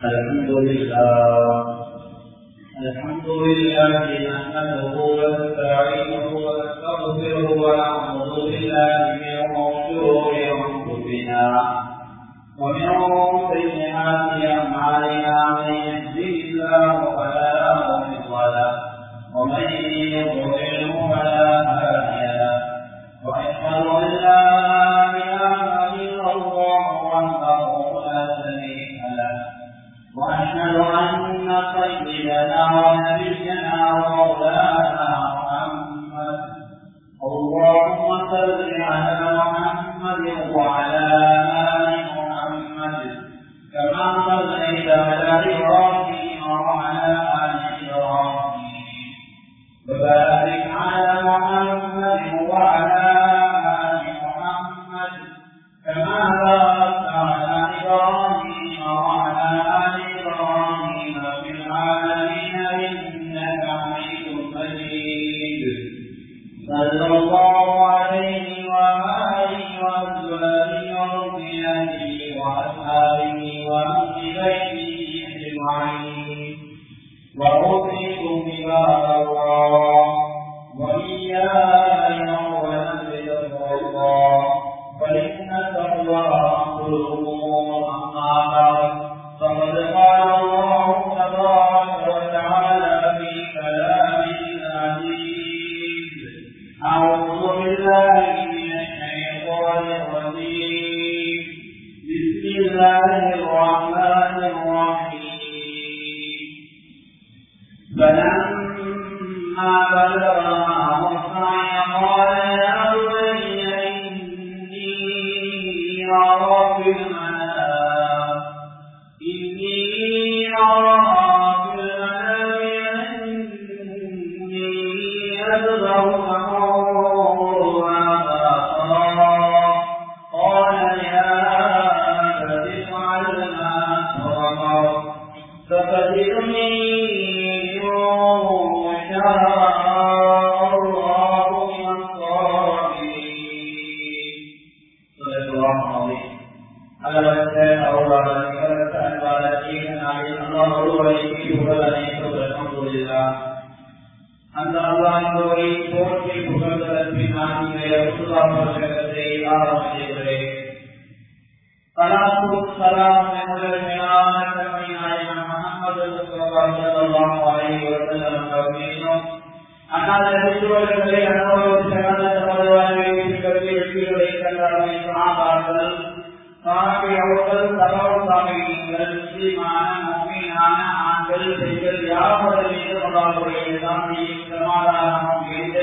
الحمد لله الحمد لله نحمده ونستعينه ونستغفره ونعوذ بالله من شرور انفسنا ومن سيئات اعمالنا من يهده الله فلا مضل له ومن يضلله فقد من يوم شاء திருவள்ளுவர்களை அனுபவம் சிறந்த கல்வி வெற்றிகளை கண்டாமை சமாதார்கள் சாமி அவர்கள் சாமிகள் முஸ்லிமான ஆண்கள் பெண்கள் மீது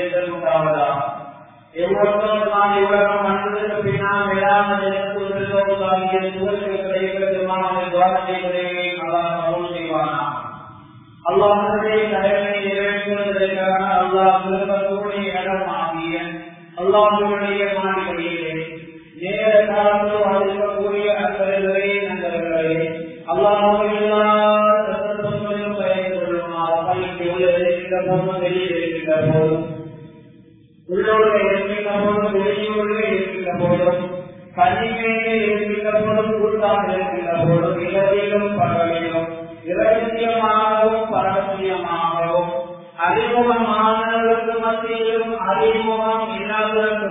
எவ்வளவு நான் இவ்வளவு மனிதனுக்கு பின்னால் வேளாண் ஜனத்துவத்திற்கு புகழ்ச்சி அல்லாஹ் செய்வானா அல்லாஹுடைய இடமாகிய அல்லாஹுடைய மாளிகையிலே நேர காலத்தில் இருக்கக்கூடிய அக்கறைகளே நண்பர்களே அல்லாஹுடைய சந்தர்ப்பங்களிலும் உள்ளது. இருக்கின்ற போதும் இருக்கின்ற போதும். உள்ளோடு இருக்கின்ற போதும் இருக்கின்ற போதும். இருக்கின்ற போதும் கூட்டாக இருக்கின்ற போதும். இரவிலும் பகலிலும் இரவு மத்தியிலும் அறிமுகம் இல்லாதவர்களுக்கு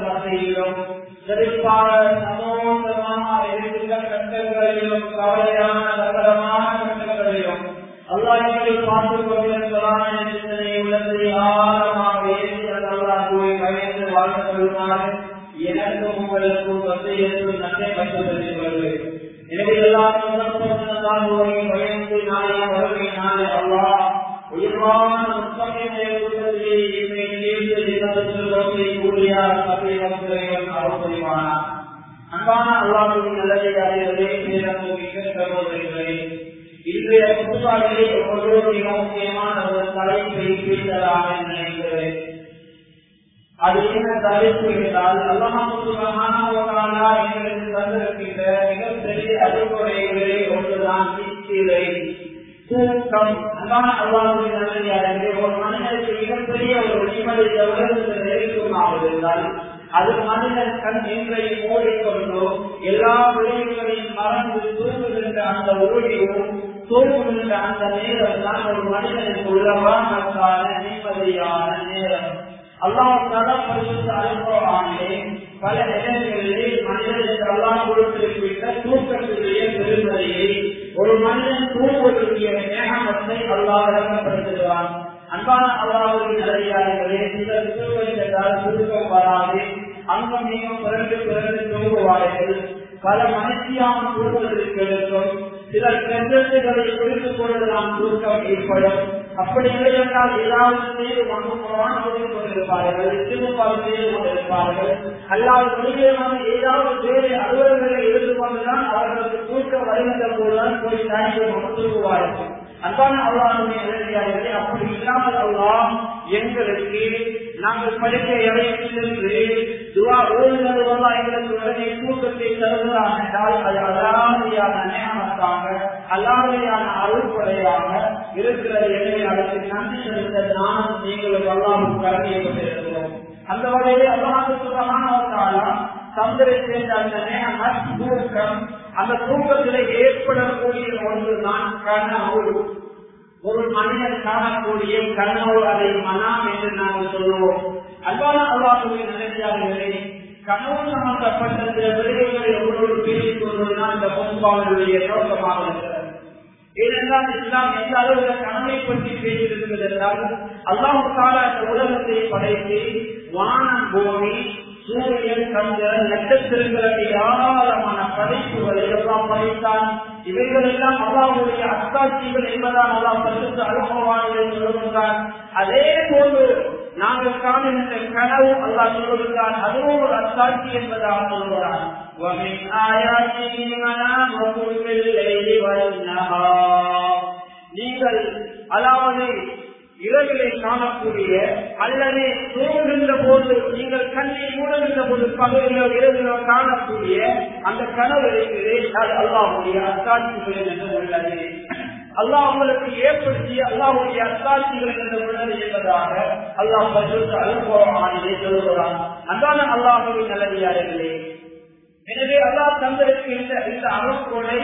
புத்தாண்டிலே ஒவ்வொரு மிக முக்கியமான ஒரு தலைப்பை பேசலாம் என்று நினைக்கிறேன் அது என்ன தலைப்பு என்றால் அல்லாஹானா எங்களுக்கு தந்திருக்கின்ற மிகப்பெரிய ஒன்றுதான் தூக்கம் ஒரு மனிதனுக்கு மிகப்பெரிய ஒரு நிம்மதி நெருக்கமாக இருந்தால் அது மனிதன் கண் மூடிக்கொண்டோ எல்லா விளைவுகளையும் மறந்து தூங்குகின்ற அந்த ஒளியும் தூங்குகின்ற அந்த நேரம் தான் ஒரு மனிதனுக்கு உலகமான நிம்மதியான நேரம் அல்லாஹால பரிசுத்த அனுபவமானே பல இடங்களிலே மனிதனுக்கு அல்லாஹ் கொடுத்திருக்கின்ற தூக்கத்திலேயே பெருமதியை ஒரு மனிதன் தூங்குவதற்கிய நேகமத்தை அல்லாஹப்படுத்துகிறான் அன்பான அல்லாவுடைய அதிகாரிகளே இந்த தூக்கம் என்றால் தூக்கம் வராது அங்கம் பிறகு பிறகு தூங்குவார்கள் பல மனுஷியான தூங்குவதற்கு இருக்கும் சிலர் கெஞ்சல்களை புரிந்து கொண்டு நாம் தூக்கம் ஏற்படும். அப்படி இல்லை என்றால் ஏதாவது செய்து முடிவு கொண்டிருப்பார்கள் திருப்பால் செய்து கொண்டிருப்பார்கள். அல்லாத கொள்கையான ஏதாவது வேறு அலுவலர்களை இருந்து கொண்டுதான் அவர்களுக்கு தூக்கம் வருகின்ற போதுதான் போய் தாய்க்கு தூங்குவார்கள் அன்பான அல்லாஹுடைய அப்படி இல்லாமல் அல்லாஹ் எங்களுக்கு நாங்கள் படிக்க இறையிலிருந்து துவா ஓடுவது வந்தா எங்களுக்கு உடனே தூக்கத்தை தருவதாக என்றால் அது அல்லாமையான நேமத்தாங்க அல்லாமையான அருள்படையாக இருக்கிறது எனவே அதற்கு நன்றி செலுத்த நான் நீங்களும் அல்லாமும் கருதியை அந்த வகையில் அல்லாமத்துக்கான தந்தரை சேர்ந்த அந்த நேரம் தூக்கம் அந்த தூக்கத்திலே ஏற்படக்கூடிய ஒன்று நான் கனவு. ஒரு மனிதன் காணக்கூடிய கனவு அதை மனம் என்று நாங்கள் சொல்லுவோம். அன்பான அல்லாஹுடைய நிலையாளர்களே கனவு சம்பந்தப்பட்ட சில விடயங்களை ஒவ்வொரு பேசிக் கொள்வதுதான் இந்த பொதுப்பாளர்களுடைய நோக்கமாக இருக்கிறது. ஏனென்றால் இஸ்லாம் எந்த அளவுல கனவை பற்றி பேசியிருக்கிறது என்றால் அல்லாஹு கால உலகத்தை படைத்து வானம் பூமி சூரியன் சந்திரன் நட்சத்திரங்களை ஏராளமான படைப்புகளை எல்லாம் படைத்தான் இவைகள் எல்லாம் அல்லாவுடைய அத்தாட்சிகள் என்பதால் அல்லாம் பரிசுத்த அனுபவமானதை சொல்லுகின்றான் அதே போன்று நாங்கள் காணுகின்ற கனவு அல்லாஹ் சொல்லுகின்றான் அதுவும் ஒரு அத்தாட்சி என்பதாக சொல்லுகிறான் ومن آياته منامكم بالليل والنهار நீங்கள் அதாவது இரவிலே காணக்கூடிய அல்லது தூங்குகின்ற போது நீங்கள் கண்ணை மூடுகின்ற போது பகுதியிலோ இரவிலோ காணக்கூடிய அந்த கனவு அது அல்லாவுடைய அத்தாட்சிகள் என்று உள்ளது. அல்லாஹ் உங்களுக்கு ஏற்படுத்திய அல்லாஹுடைய அத்தாட்சிகள் என்று உள்ளது என்பதாக அல்லாஹ் அனுபவமானதை சொல்லுகிறான். அதான அல்லாஹுவின் நல்லதியார்களே எனவே அல்லாஹ் தந்தருக்கு இந்த அமைப்புகளை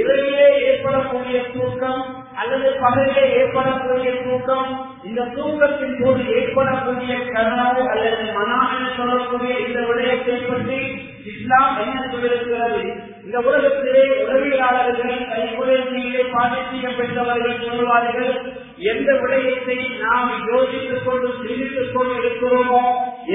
இரவிலே ஏற்படக்கூடிய தூக்கம் அல்லது பகலிலே ஏற்படக்கூடிய தூக்கம் இந்த தூக்கத்தின் போது ஏற்படக்கூடிய கனவு அல்லது மனம் என சொல்லக்கூடிய இந்த விடயத்தை பற்றி இஸ்லாம் என்ன சொல்லிருக்கிறது இந்த உலகத்திலே உதவியாளர்கள் கைகுறையிலே பாதிப்பிய பெற்றவர்கள் சொல்வார்கள் எந்த விடயத்தை நாம் யோசித்துக் கொண்டு சிந்தித்துக் கொண்டு இருக்கிறோமோ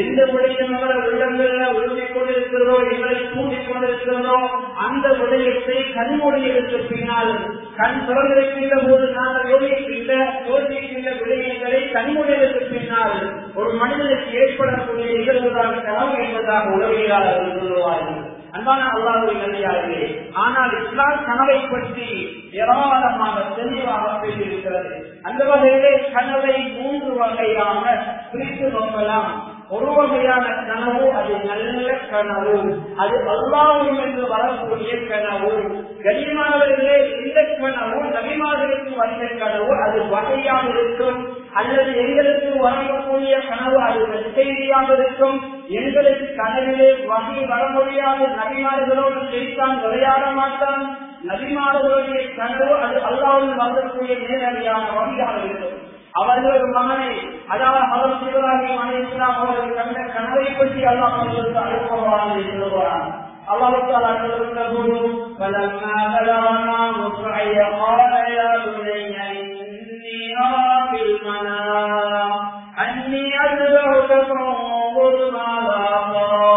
எந்த விடயம் நம்மள உள்ளங்களில் உறுதி கொண்டிருக்கிறதோ எங்களை கூட்டிக் கொண்டிருக்கிறதோ அந்த விடயத்தை கண்மொழிகளுக்கு பின்னால் கண் திறந்திருக்கின்ற போது நாங்கள் யோசிக்கின்ற யோசிக்கின்ற விடயங்களை கண்மொழிகளுக்கு பின்னால் ஒரு மனிதனுக்கு ஏற்படக்கூடிய நிகழ்வுதான் கனவு என்பதாக உளவியலாளர்கள் சொல்லுவார்கள். அன்பான அல்லாஹுவை நல்லியார்களே ஆனால் இஸ்லாம் கனவை பற்றி ஏராளமாக தெளிவாக பேசியிருக்கிறது. அந்த வகையிலே கனவை மூன்று வகையாக பிரித்து நோக்கலாம் ஒரு வகையான கனவு அது நல்ல கனவு. அது அல்லாவும் என்று வரக்கூடிய கனவு. கனிமானவர்களே இந்த கனவு நபிமார்களுக்கு வந்த கனவு அது வகையாக இருக்கும். அல்லது எங்களுக்கு வரக்கூடிய கனவு அது செய்தியாக இருக்கும். எங்களுக்கு கனவிலே வகை வர முடியாது நபிமார்களோடு செய்தான் விளையாட மாட்டான். நபிமார்களுடைய கனவு அது அல்லாவும் வரக்கூடிய நேரடியான வகையாக இருக்கும். அவர்கள் மகனை அதாவது அவர் சிவராகி மனைவிலாம் அவர்கள் கண்ட கனவை பற்றி அல்லாஹ் அவர்களுக்கு அனுபவமானதை சொல்லுவான் الله تعالى يقول فلما بلغنا مصعي قال يا بني إني أرى في المنام أني أذبحك فانظر ماذا ترى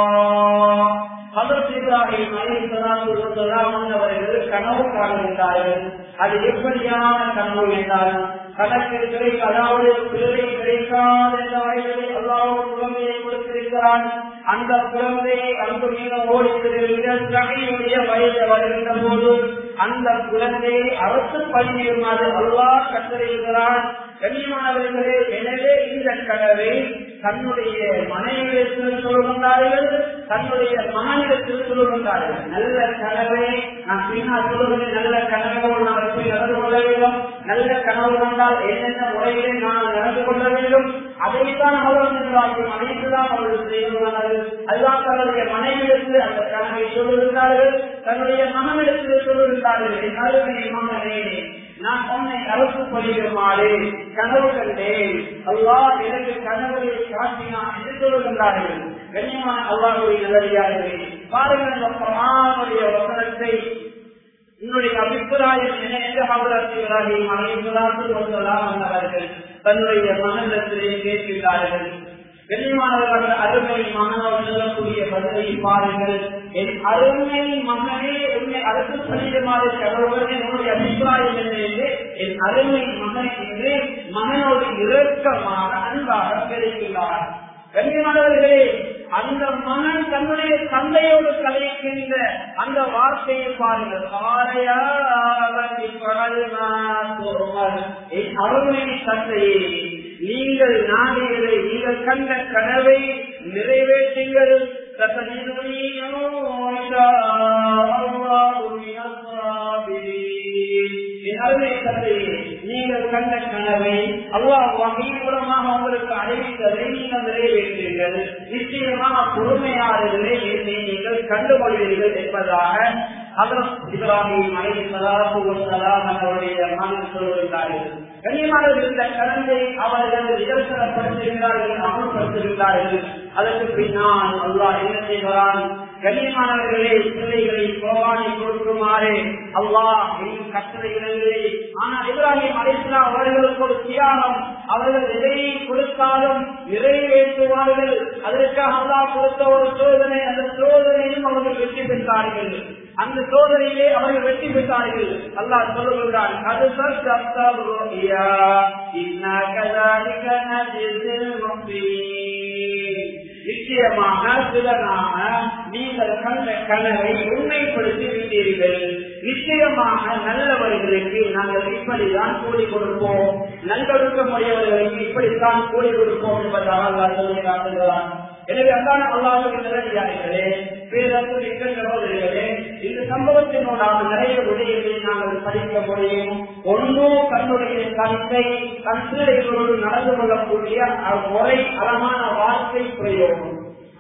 ஹதரத் இப்ராஹிம் அலைஹிஸ்ஸலாத்து வஸ்ஸலாம் அவர்கள் கனவு காணுகின்றார்கள் அது எப்படியான கனவு என்றால் கணக்கு கிடைக்க அதாவது பிள்ளை கிடைக்காத இந்த வயதிலே அல்லாஹ் குழந்தையை அந்த குழந்தை அன்பு மீது வயது வருகின்ற போது அந்த குழந்தையை அரசு பணியுமாறு அல்லாஹ் கட்டளையிடுகிறான். கண்ணியமானவர்களே எனவே இந்த கனவை தன்னுடைய மனைவிடத்தில் சொல்கின்றார்கள் தன்னுடைய மகனிடத்தில் சொல்கின்றார்கள் நல்ல கனவை நான் பின்னால் சொல்லுகிறேன் நல்ல கனவோடு நான் எப்படி நடந்து கொள்ள வேண்டும். நல்ல கனவு கொண்டால் என்னென்ன முறையிலே நான் நடந்து கொள்ள வேண்டும்? அதைத்தான் அவர்கள் நிர்வாகம் அனைத்துதான் அவர்கள் செய்துள்ளார்கள் அதுதான் தன்னுடைய மனைவிடத்தில் அந்த கனவை சொல்லுகின்றார்கள் தன்னுடைய மகனிடத்தில் சொல்லுகின்றார்கள். என்றாலும் நான் உன்னை அரசு பணியுமாறு கனவு கண்டேன் அல்லா எனக்கு கனவுகளை காட்டினான் என்று சொல்லுகின்றார்கள்? கண்ணியமான அல்லாஹுடைய நல்லடியார்களே பாருங்கள் இந்த வசனத்தை. என்னுடைய அபிப்பிராயம் என்ன என்று அவர்கள் வந்தவர்கள் தன்னுடைய மனதிலே கேட்கிறார்கள் கண்ணியமானவர்கள் அருமை மகனோடு சொல்லக்கூடிய பதிலை பாருங்கள். என் அருமை மகனே உன்னை அரசு பணியுமாறு கடவுள் என்னுடைய அபிப்பிராயம் என்ன என்று என் அருமை மகன் என்று மகனோடு இறுக்கமாக அன்பாக பெறுகிறார் கண்ணியமானவர்களே அந்த மகன் தன்னுடைய தந்தையோடு கலைக்கின்ற அந்த வார்த்தையை பாருங்கள். அருமை தந்தையே நீங்கள் நாடுகளை நீங்கள் கண்ட கனவை நிறைவேற்றுங்கள். நீங்கள் கண்ட கனவை அல்லாஹ் வகை மூலமாக உங்களுக்கு அறிவித்ததை நீங்கள் நிறைவேற்றுங்கள் நிச்சயமாக பொறுமையாளர்களை நீங்கள் கண்டுகொள்வீர்கள் என்பதாக இப்ராஹிம் அவருடைய மகன் சொல்லுகிறார்கள் கண்ணியமானவர்கள் கடந்தை அவர்கள் நிதர்சனப்படுத்துகிறார்கள் அமல்படுத்துகிறார்கள். அதற்கு பின்னால் அல்லாஹ் என்ன செய்கிறான் கண்ணியமானவர்களே பிள்ளைகளை கோவானை கொடுக்குமாறு அல்லாஹ் கட்டளைகளிலே ஆனால் இப்ராஹிம் அலிஸ்லா அவர்களுக்கு ஒரு தியாகம் அவர்கள் எதையை கொடுத்தாலும் நிறைவேற்றுவார்கள். அதற்காக அல்லாஹ் கொடுத்த ஒரு சோதனை அந்த சோதனையும் அவர்கள் வெற்றி பெற்றார்கள். அந்த சோதனையிலே அவர்கள் வெற்றி பெற்றார்கள். அல்லாஹ் சொல்லுகிறான் அது நிச்சயமாக நாம நீங்கள் கண்ட கனவை உண்மைப்படுத்தி விட்டீர்கள். நிச்சயமாக நல்லவர்களுக்கு நாங்கள் இப்படிதான் கூலி கொடுப்போம். நல்லொழுக்கமுடையவர்களுக்கு இப்படித்தான் கூலி கொடுப்போம் என்பதாக அல்லாஹ் எனவே அல்லாத அல்லாஹர்களே பேரன்பு சகோதரிகளே இந்த சம்பவத்தினோடாக நிறைய உதவிகளை நாங்கள் படிக்க முடியும். ஒன்றோ தன்னுடைய கருத்தை தன் நடந்து கொள்ளக்கூடிய முறை அழகான வார்த்தை பிரயோகம்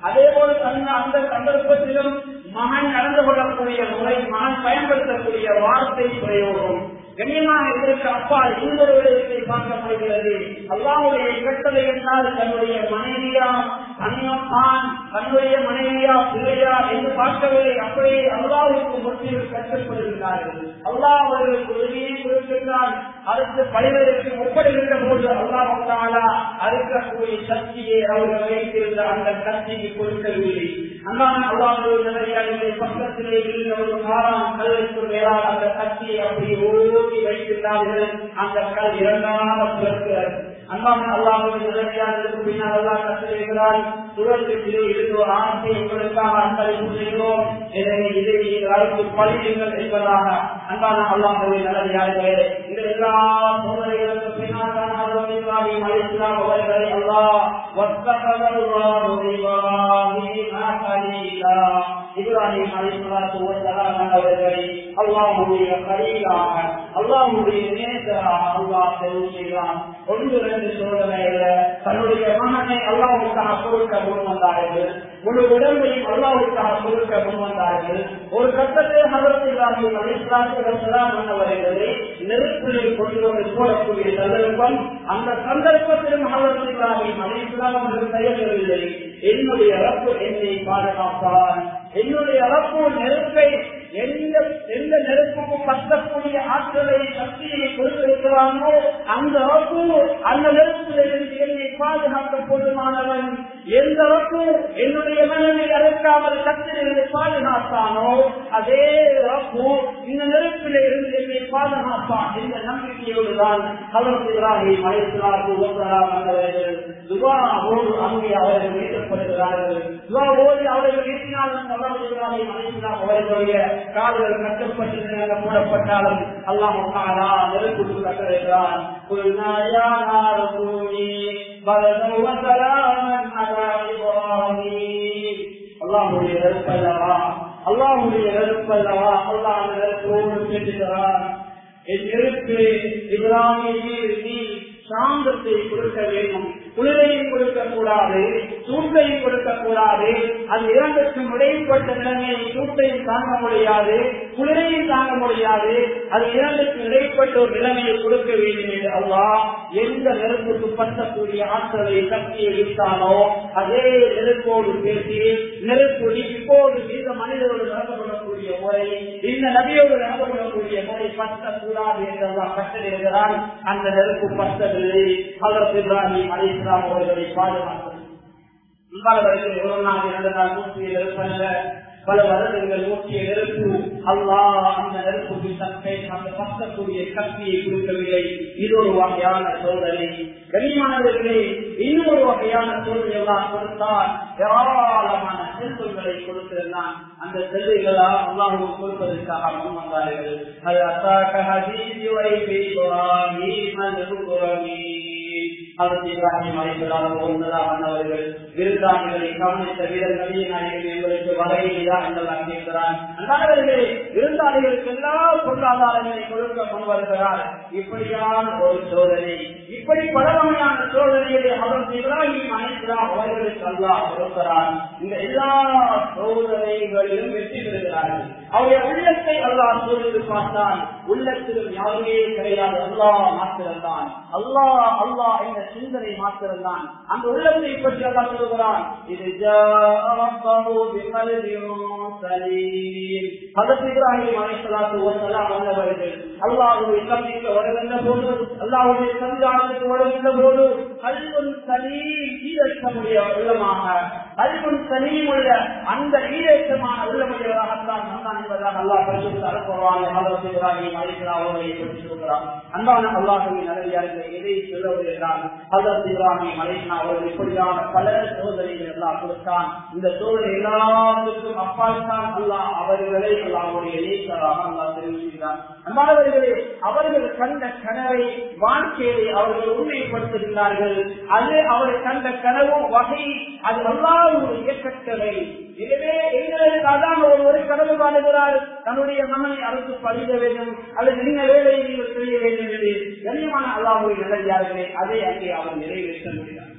அதே போல அந்த சந்தர்ப்பத்திலும் மகன் நடந்து கொள்ளக்கூடிய முறை மகன் பயன்படுத்தக்கூடிய வார்த்தை பிரயோகம் கண்ணியமாக இதற்கு அப்பால் இன்னொரு விடயத்தை பார்க்கப்படுகிறது அல்லாவுடைய கட்டளை என்றால் தன்னுடைய மனைவியா தன்னியம்தான் தன்னுடைய மனைவியா பிள்ளையா என்று பார்க்கவில்லை. அப்படியே அல்லாவுக்கு முற்றிலும் கற்றுக்கொள்கிறார்கள் அல்லாஹ் அவர்களுக்கு உதவியை கொடுக்கின்றான். அதற்கு பணிவதற்கு ஒப்படுகின்ற போது அல்லாஹாலா அறுக்கக்கூடிய சக்தியை அவர்கள் வைத்திருந்த அந்த சக்திக்கு கொடுக்கவில்லை. அன்றான அல்லாஹுடைய பக்கத்திலே இருந்த ஒரு காரம் கல்லுக்கு மேலால் அந்த சக்தியை அப்படி ஓடி வைத்திருந்தார்கள். அந்த கல் இரண்டாவது அன்பான அல்லாஹுடைய உதவியாளருக்கு பின்னால் அல்லாஹ் கற்றுகிறார் சுரத்திலே இருந்து ஒரு ஆசை உங்களுக்காக அன்பளிப்பு செய்கிறோம். எனவே இதை நீங்கள் அழைத்து பழியுங்கள் என்பதாக அன்பான அல்லாஹுடைய நிலையாளர்களே இந்த எல்லா சோதனைகளுக்கு பின்னால் தான் அவர்களை அல்லாஹ் இப்ராஹிம் அலிஸ்லாத்து அல்லாஹுடைய கரீலாக அல்லாஹுடைய நேசராக அல்லாஹ் தெரிவு செய்கிறான். ஒன்று ரெண்டு சோதனையில தன்னுடைய மகனை அல்லாவுக்காக கொடுக்க முன் வந்தார்கள். முழு உடம்பையும் அல்லாவுக்காக கொடுக்க முன் வந்தார்கள். ஒரு கட்டத்தில் ஹதரத்தில்லாமல் வருகிறது நெருப்பிலே கொண்டு வந்து போடக்கூடிய சந்தர்ப்பம் அந்த சந்தர்ப்பத்திலும் ஹதரத்தில்லாமல் அலிஸ்லாம் செய்யவில்லை. என்னுடைய ரப்பு என்னை பாதுகாப்பான். என்னுடைய ரப்பு நெருப்பை எந்த எந்த நெருப்புக்கும் பற்றக்கூடிய ஆற்றலை சக்தியை கொடுத்திருக்கிறானோ அந்த ரப்பு அந்த நெருப்பிலிருந்து என்னை பாதுகாக்க போதுமானவன். எந்த அளவுக்கு என்னுடைய மனதை அழைக்காமல் சக்தியிலிருந்து பாதுகாத்தானோ அதே ரப்பு இந்த நெருப்பிலே இருந்து என்னை பாதுகாப்பான் என்ற நம்பிக்கையோடுதான் தான் கலர்கிறார்கள் மலைத்திரார்கள் துவாவோடு அங்கே அவர்கள் வீட்டப்படுகிறார்கள் துவாவோடு அவர்கள் வீட்டினாலும் கலர்கிறார்கள் மலைத்திராக அவர்களுடைய கால்கள் கட்டப்பட்டு மூடப்பட்டாலும் அல்லாமல் நெருப்பு இப்ராஹிம் அல்லாஹுடைய நெருப்பல்லவா அல்லாஹுடைய நெருப்பல்லவா அல்லாஹ் நெருப்போடு கேட்டுகிறான் என் நெருப்பு இப்ராஹிமே நீ சாந்தத்தை கொடுக்க வேண்டும் குளிரையும் கொடுக்க கூடாது சூட்டையும் கொடுக்க கூடாது அது இரண்டுக்கும் இடைப்பட்ட நிலைமையை சூட்டையும் தாங்க முடியாது குளிரையும் தாங்க முடியாது. அது இரண்டுக்கும் இடைப்பட்ட ஒரு நிலைமையை கொடுக்க வேண்டும் என்று அல்லா. எந்த நெருப்புக்கு பற்றக்கூடிய ஆற்றலை சக்தியை விட்டானோ அதே நெருப்போடு பேசி நெருப்பு இப்போது இந்த மனிதர்கள் நடத்தப்படும் கொள்ளக்கூடிய முறை இந்த நபியோடு நடந்து கொள்ளக்கூடிய முறை பற்றக்கூடாது என்றெல்லாம் கட்டளைகிறான் அந்த நெருப்பு பற்றவில்லை அதற்கு இப்ராஹிம் அலி இஸ்லாம் அவர்களை பாதுகாத்தது பல நாள் இரண்டு நாள் நூற்றி நெருப்பல்ல பல வருடங்கள் நூற்றிய நெருப்பு. அல்லா அந்த நெருப்புக்கு தன்னை அந்த பக்கக்கூடிய சக்தியை கொடுக்கவில்லை. இது ஒரு வகையான சோதனை. கனிமானவர்களே இன்னொரு வகையான சோதனை எல்லாம் கொடுத்தால் ஏராளமான செல்வங்களை கொடுத்திருந்தான். அந்த செல்வைகளா அல்லாஹும் கொடுப்பதற்காக முன் வந்தார்கள். அது அசாக ஹதீஜி வைபி அதற்கு இப்ராஹிம் அழைப்பதாக ஒன்பதாவர்கள் விருந்தாளிகளை கவனித்த வீரர் நபிய நாயகன் எங்களுக்கு வகையிலா என்றெல்லாம் கேட்கிறான் அல்லாதவர்களே விருந்தாளிகளுக்கு எல்லா பொருளாதாரங்களை கொடுக்க முன் வருகிறார். இப்படியான ஒரு சோதனை இப்படி பலவகையான சோதனைகளை அவர் இப்ராஹிம் அழைக்கிறார் அவர்களுக்கு அல்லா கொடுக்கிறார் இந்த எல்லா சோதனைகளிலும் வெற்றி பெறுகிறார்கள். அவருடைய உள்ளத்தை அல்லா சோதித்து பார்த்தான். உள்ளத்திலும் யாருமே கிடையாது. அல்லா மாத்திரம்தான். அல்லா அல்லா என்ற சிந்தனை மாத்திரம்தான். அந்த உள்ளத்தை பற்றி அல்லா சொல்லுகிறான் இது அல்லாவுடைய சந்திக்க வருகின்ற போது அல்லாவுடைய சந்திதானத்துக்கு வருகின்ற போது கல்வன் சனி ஈரேற்றமுடைய உள்ளமாக கல்வன் தனியும் உள்ள அந்த ஈரேற்றமான உள்ளமுடையவராகத்தான் நந்தான் என்பதாக அல்லா பரிசுத்து அனுப்புவாங்க இப்ராஹிம் அலிஸ்லாம் அவர்களை பற்றி சொல்கிறார். அன்பான அல்லாஹுவின் நல்லடியார்கள் எதை சொல்ல ஹசரத் இப்ராஹிம் அவர்கள் இப்படியான பல சோதனைகள் எல்லாம் கொடுத்தான். இந்த சோதனை எல்லாத்துக்கும் அப்பால் தான் அல்லாஹ் அவர்களை அல்லாவுடைய நீக்கராக அன்பானவர்களே அவர்கள் கண்ட கனவை வாழ்க்கையை அவர்கள் உண்மைப்படுத்துகிறார்கள். அது அவர் கண்ட கனவும் வகை அது அல்லாவுடைய கட்டளை எனவே எங்களுக்கு அதான் ஒரு ஒரு கனவு காணுகிறார். தன்னுடைய மகனை அரசு பழித வேண்டும் அல்லது இந்த வேலையை நீங்கள் செய்ய வேண்டும் என்று கண்ணியமான அல்லாவுடைய நிலையார்களே அதை அங்கே அவர் நிறைவேற்ற முடியாது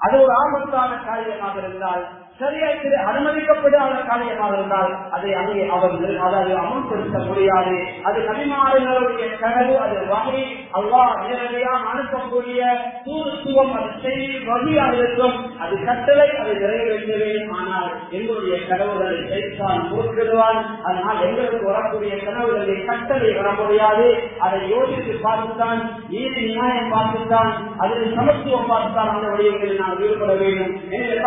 அது ஒரு ஆபத்தான காரியமாக இருந்தால் சரியாக அனுமதிக்கப்படாத காரியமாக இருந்தால் அதை அங்கே அவர்கள் அதாவது அமல்படுத்த முடியாது. அது நபிமாறுகளுடைய கனவு அது வகை. அல்லா நேரடியாக அனுப்பக்கூடிய தூதுத்துவம் அது செய்தி வகையாக இருக்கும். அது கட்டளை அதை நிறைவேற்றவே ஆனால் எங்களுடைய கனவுகளை செய்தான் போக்கிடுவான் அதனால் எங்களுக்கு வரக்கூடிய கனவுகளை கட்டளை வர முடியாது. அதை யோசித்து பார்த்துத்தான் நீதி நியாயம் பார்த்துத்தான் அதில் சமத்துவம் பார்த்துத்தான் அந்த வழிகளில் நான் ஈடுபட வேண்டும். என்று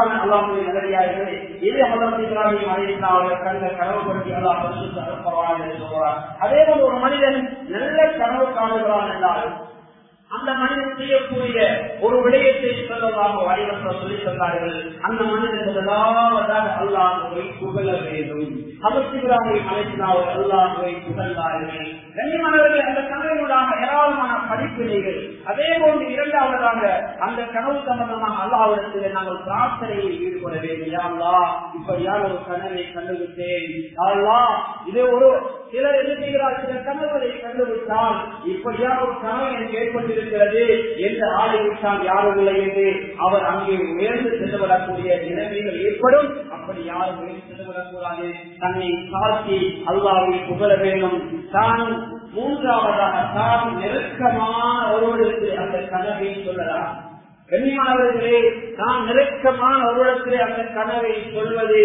நிறைய நல்லடியாக இப்ராஹிம் அவர்கள் கண்ட பரிசுத்த என்று அதே போல ஒரு மனிதன் நல்ல கனவு காணுகிறான் என்றால் அந்த மனிதன் செய்யக்கூடிய ஒரு விடயத்தை சொல்லலாம்? வடிவத்தில் சொல்லி சொன்னார்கள். அந்த மனிதன் முதலாவதாக அல்லாஹுவை புகழ வேண்டும். அவசியராமை அழைத்தினார் அல்லாஹுவை புகழ்ந்தார்கள். கண்ணியமானவர்கள் அந்த கனவினூடாக ஏராளமான படிப்பினைகள். அதே போன்று இரண்டாவதாக அந்த கனவு சம்பந்தமாக அல்லாவிடத்தில் நாங்கள் பிரார்த்தனையில் ஈடுபட வேண்டும். யாருலா இப்படியான ஒரு கனவை கண்டுவிட்டேன். அல்லா இது ஒரு சிலர் என்ன செய்கிறார்? சில கனவுகளை கண்டுவிட்டால் இப்படியான ஒரு கனவு எனக்கு ஏற்பட்டிருக்கிறது என்று ஆணைவிட்டால் யாரும் இல்லை என்று அவர் அங்கே உயர்ந்து செல்லப்படக்கூடிய நிலைமைகள் ஏற்படும். அப்படி யாரும் உயர்ந்து சென்றுவிடக்கூடாது தன்னை தாழ்த்தி அல்லாவை புகழ வேண்டும். தான் மூன்றாவதாக தான் நெருக்கமான ஒருவருக்கு அந்த கனவை சொல்லலாம். கண்ணியமானவர்களே நான் நெருக்கமான ஒருவரத்திலே அந்த கனவை சொல்வது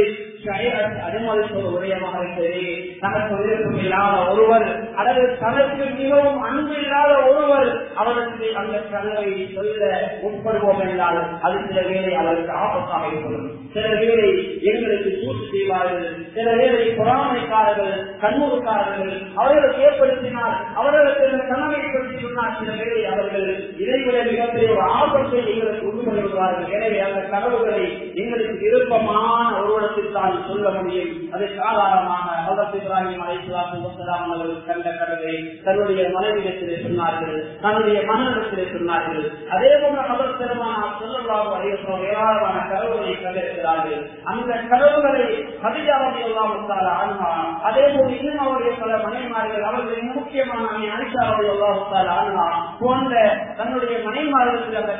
அனுமதித்த ஒரு உரையமாக இருக்கிறது. தனக்கு விருப்பம் இல்லாத ஒருவர் அல்லது தனக்கு மிகவும் அன்பு இல்லாத ஒருவர் அவருக்கு அந்த கனவை சொல்ல உட்படுவோம் என்றால் அது சில வேலை அவருக்கு ஆபத்தாக ஏற்படும் சில வேலை எங்களுக்கு சூட்டு செய்வார்கள். சில வேலை பொறாமைக்காரர்கள் கண்ணூருக்காரர்கள் அவர்களுக்கு ஏற்படுத்தினால் அவர்களுக்கு இந்த கனவை பற்றி சொன்னால் சில வேலை அவர்கள் இதைவிட மிகப்பெரிய ஒரு ஆபத்தை எங்களுக்கு உண்டு எனவே அந்த கனவுகளை எங்களுக்கு விருப்பமான ஒருவரத்தில் தான் சொல்ல முடியும். அதை சாதாரணமாக ஹசரத் இப்ராஹிம் அலைஹிஸ்ஸலாத்து அவர்கள் கண்ட கனவை தன்னுடைய மனைவிடத்திலே சொன்னார்கள் தன்னுடைய மனநிலத்திலே சொன்னார்கள். அதே போன்ற ஹசரத் பெருமானார் ஸல்லல்லாஹு அலைஹி ஏராளமான கனவுகளை கண்டிருக்கிறார்கள் அந்த கனவுகளை ஹதீஜா எல்லாம் தஆலா அன்ஹா அதே போல் இன்னும் அவருடைய பல மனைவிமார்கள் அவர்களின் முக்கியமான அன்னை எல்லாம் ரலியல்லாஹு தஆலா போன்ற தன்னுடைய மனைவிமார்களுக்கு அந்த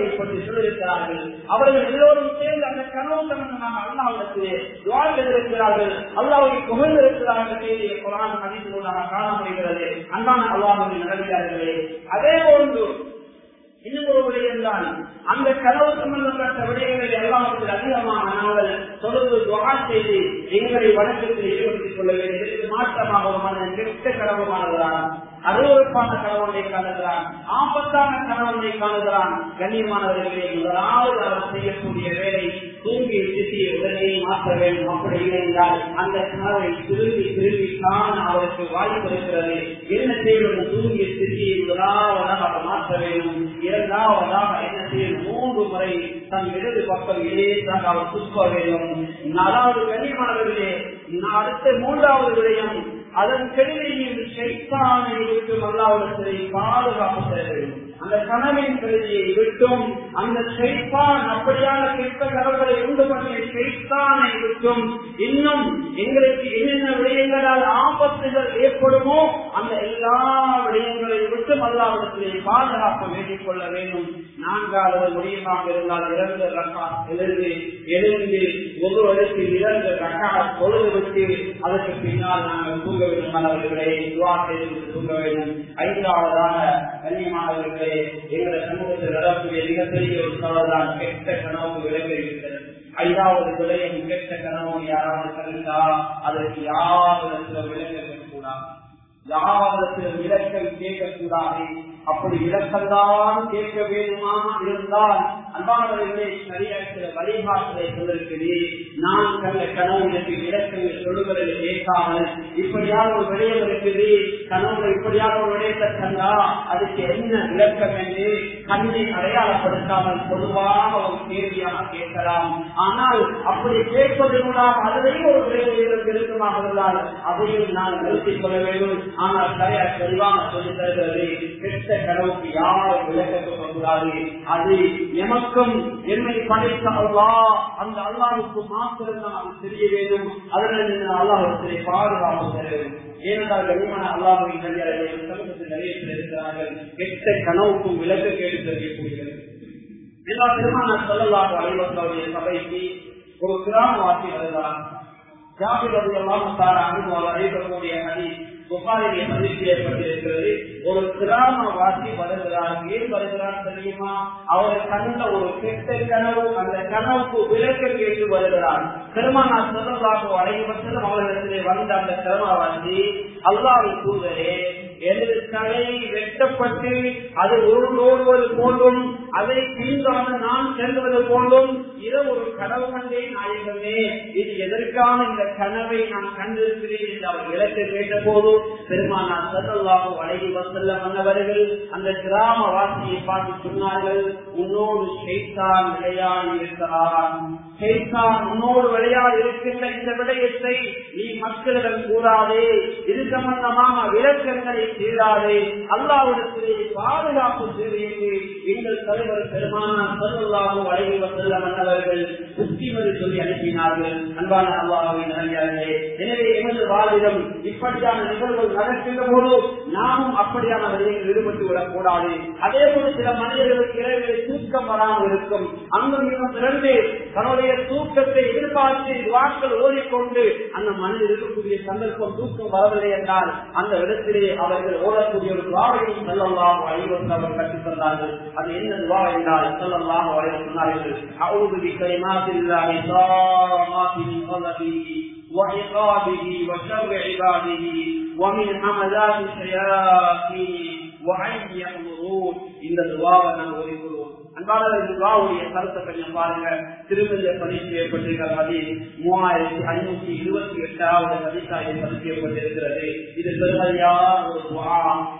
கனவுகளை கொண்டு சொல்லியிருக்கிறார்கள். இருக்கிறார்கள் அவர்கள் எல்லோரும் சேர்ந்து அந்த கனவு சம்பந்தமாக அல்லாவிடத்திலே துவார்கள் இருக்கிறார்கள் அல்லாவை புகழ்ந்திருக்கிறார்கள் செய்தியை குரான் மதிப்பூடாக காண முடிகிறது அன்பான அல்லாஹின் நடக்கிறார்களே அதே போன்று இன்னும் ஒரு விடயம் தான் அந்த கனவு சம்பந்தப்பட்ட விடயங்களை எல்லாவற்றில் அதிகமாக நாங்கள் தொடர்ந்து துவா செய்து எங்களை வணக்கத்தில் ஈடுபடுத்திக் கொள்ள வேண்டும். மாற்றமாக ஒரு மனிதன் கெட்ட கனவுமானதுதான் அருவறுப்பான கணவனை காணுகிறான். ஆபத்தான கணவனை காணுகிறான். கண்ணியமானவர்களே முதலாவது அவர் செய்யக்கூடிய வேலை தூங்கி உடனே மாற்ற வேண்டும். அப்படி இல்லை என்றால் அந்த கனவை திரும்பி திரும்பி காண அவருக்கு வாய்ப்பு இருக்கிறது. என்ன செய்வது? தூங்கிய திட்டியை முதலாவதாக அவர் மாற்ற வேண்டும். இரண்டாவதாக என்ன செய்யும் மூன்று முறை தன் இடது பக்கம் இலேசாக அவர் துப்ப வேண்டும். நாலாவது கண்ணியமானவர்களே அடுத்த மூன்றாவது விடயம் அதன் கெடுதியில் சைத்தானை இருக்கும் அல்லாவிடத்திலே பாதுகாப்பு பெற வேண்டும். அந்த கனவின் கருதியை விட்டும் அந்த சைத்தான் அப்படியான கெட்ட கனவுகளை உண்டு பண்ணிய சைத்தானை விட்டும் இன்னும் எங்களுக்கு என்னென்ன விடயங்களால் ஆபத்துகள் ஏற்படுமோ அந்த எல்லா விடயங்களை விட்டும் அல்லாவிடத்திலே பாதுகாப்பு வேண்டிக் கொள்ள வேண்டும். நான்காவது முடியமாக இருந்தால் இறந்த ரக்கா எழுந்து எழுந்து ஒருவருக்கு இறந்த ரக்கா பொழுது விட்டு அதற்கு பின்னால் நாங்கள் தூங்க வேண்டும். அவர்களே துவா செய்து தூங்க வேண்டும். ஐந்தாவதாக கண்ணியமானவர்களே எங்களுடைய சமூகத்தில் நடக்கூடிய மிகப்பெரிய ஒரு சவால்தான் கெட்ட கனவு விளங்குகிறது ஐந்தாவது விடயம் கெட்ட கனவு யாராவது கருந்தா அதற்கு யாவது விளங்க கூடாது. யாவது விளக்கம் கேட்கக்கூடாது அப்படி விளக்கம்தான் கேட்க வேண்டுமா? இருந்தால் அன்பானவர்களே சரியாக்கிற சில வழிகாட்டுதை நான் கண்ட கனவு எனக்கு சொல்லுவதை கேட்காமல் இப்படியாக ஒரு விடயம் இருக்குது கனவுல இப்படியாக ஒரு விடயத்தை கண்டா அதுக்கு என்ன விளக்கம் என்று கண்ணை அடையாளப்படுத்தாமல் பொதுவாக ஒரு கேள்வியாக கேட்கலாம். ஆனால் அப்படி கேட்பது மூலம் அதிலேயும் ஒரு விடயம் இருக்குமாக இருந்தால் அதையும் நான் நிறுத்திக் கொள்ள வேண்டும். ஆனால் சரியா தெளிவாக சொல்லி தருகிறது. கெட்ட கனவுக்கு யாரும் விளக்கக்கூடாது அது அது எமக்கும் என்னை படைத்த அல்லா அந்த அல்லாவுக்கு மாத்திரம் தெரிய வேண்டும். அதனால் அல்லாஹத்தை பாதுகாப்பு தர வேண்டும் ஏனென்றால் கனிமான சமூகத்தில் நிறைய பேர் இருக்கிறார்கள். கெட்ட கனவுக்கும் விளக்க கேட்டு தெரியக்கூடியது எல்லா திருமண சொல்லலாக அலைவர்களுடைய சபைக்கு ஒரு கிராமவாசி வருகிறார். ஜாபிர் அனுபவம் அறிவிக்கக்கூடிய நதி புகாரிலே பதிவு ஏற்பட்டிருக்கிறது. ஒரு கிராமவாசி வருகிறார். ஏன் வருகிறார் தெரியுமா? அவர் கண்ட ஒரு கெட்ட கனவு அந்த கனவுக்கு விளக்க கேட்டு வருகிறார். பெருமானா சொல்லலாக அடையப்பட்டதும் அவர்களிடத்திலே வந்த அந்த கிராமவாசி அல்லாவை தூதரே எனது தலை வெட்டப்பட்டு அது ஒரு நோடுவது போன்றும் அதை பின்தொடர்ந்து நான் செல்வது போன்றும் இது ஒரு கனவு கண்டே நாயகமே இது எதற்கான இந்த கனவை நான் கண்டிருக்கிறேன் என்று அவர் இலக்கை கேட்ட போது பெருமானார் சதல்லாஹு வழங்கி வசல்ல மன்னவர்கள் அந்த கிராம வாசியை பார்த்து சொன்னார்கள் உன்னோடு ஷெய்தான் விளையாடி இருக்கிறான். ஷெய்தான் உன்னோடு விளையாடி இருக்கின்ற இந்த விடயத்தை நீ மக்களிடம் கூறாதே இது சம்பந்தமான விளக்கங்களை செய்தாதே அல்லாவிடத்திலே பாதுகாப்பு செய்து எங்கள் தலைவர் பெருமானார் சதல்லாஹு வளைவு வந்துள்ள மன்னவர்கள் புத்திமதி சொல்லி அனுப்பினார்கள். அன்பான அல்லாவை அறிஞர்களே எனவே எமது வாழ்விடம் இப்படியான நிகழ்வுகள் நடக்கின்ற போது நாமும் அப்படியான வழியில் ஈடுபட்டு விடக்கூடாது. அதே போல சில மனிதர்களுக்கு இரவிலே தூக்கம் வராமல் இருக்கும். அங்கும் இன்னும் திறந்து தன்னுடைய தூக்கத்தை எதிர்பார்த்து வாக்கள் ஓடிக்கொண்டு அந்த மனிதர் இருக்கக்கூடிய சந்தர்ப்பம் தூக்கம் வரவில்லை என்றால் அந்த இடத்திலே அவர்கள் ஓடக்கூடிய ஒரு துவாரையும் செல்லலாம் அழிவந்து அவர் கற்றுத் தந்தார்கள். அது என்ன رسول الله صلى الله عليه وسلم أعوذ بكلمات الله تامات من غضبه وعقابه وشر عباده ومن حملات الشياطين وعين يحضرون. إن الواو نورث ஓதிக்கொள்வோம் அன்பான கருத்தை பாருங்க திருமதிய பதிவு செய்யப்பட்டிருக்கிற மதி மூவாயிரத்தி ஐநூத்தி இருபத்தி எட்டாவது பதிசாயை பதிவு செய்யப்பட்டிருக்கிறது இது பெருமதியான ஒரு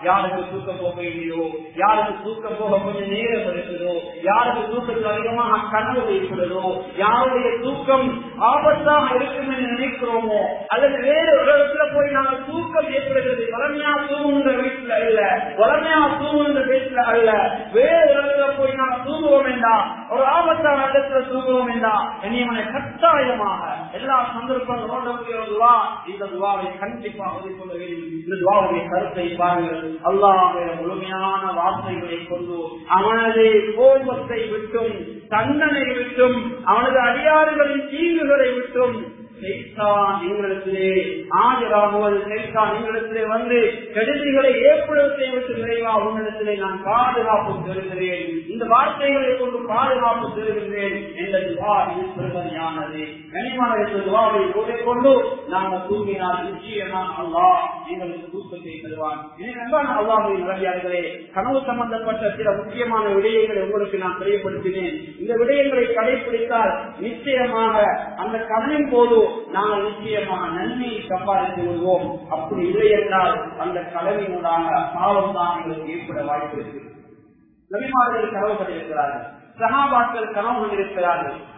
யாருக்கு தூக்க போக இல்லையோ யாருக்கு தூக்க போக கொஞ்சம் நேரம் இருக்குதோ யாருக்கு தூக்கத்தில் அதிகமாக கனவு இருக்கிறதோ யாருடைய தூக்கம் ஆபத்தாக இருக்கும் என்று நினைக்கிறோமோ? அல்லது வேறு ஒரு இடத்துல போய் நாங்கள் தூக்கம் ஏற்படுகிறது? வளமையா தூங்குகின்ற வீட்டுல அல்ல. வளமையா தூங்குகின்ற வீட்டுல அல்ல. வேறு இடத்துல போய் நாங்கள் தூங்குவோம் என்றா ஒரு ஆபத்தான இடத்துல தூங்குவோம் என்றா என்னை கட்டாயமாக எல்லா சந்தர்ப்பங்களோட துவா இந்த துவாவை கண்டிப்பாக ஓதிக்கொள்ள வேண்டும் இந்த துவாவுடைய கருத்தை பாருங்கள். அல்லாவுடைய முழுமையான வார்த்தைகளை கொண்டு அவனது கோபத்தை விட்டும் தண்டனை விட்டும் அவனது அடியாறுகளின் தீங்குகளை விட்டும் எங்களிடத்திலே ஆஜராகுவது சைத்தான் எங்களிடத்திலே வந்து கெடுதிகளை ஏற்படுத்த விட்டு விரைவா உன்னிடத்திலே நான் பாதுகாப்பு தருகிறேன் இந்த வார்த்தைகளை கொண்டு பாதுகாப்பு தருகின்றேன் என்ற துவா இது பெருமதியானது கனிமான இந்த துவாவை கொண்டு நாங்கள் தூங்கினால் நிச்சயமா அல்லா எங்களுக்கு தூக்கத்தை தருவான். அன்பான அல்லாஹின் வழியாளர்களே கனவு சம்பந்தப்பட்ட சில முக்கியமான விடயங்களை உங்களுக்கு நான் தெரியப்படுத்தினேன். இந்த விடயங்களை கடைபிடித்தால் நிச்சயமாக அந்த கனவின் போது நாங்கள் நிச்சயமாக நன்மையை சம்பாதித்து விடுவோம். அப்படி இல்லை என்றால் அந்த கனவினூடாக பாவம் தான் எங்களுக்கு ஏற்பட வாய்ப்பு இருக்கு. நபிமார்கள் கனவு கண்டிருக்கிறார்கள் சகாபாக்கள் கனவு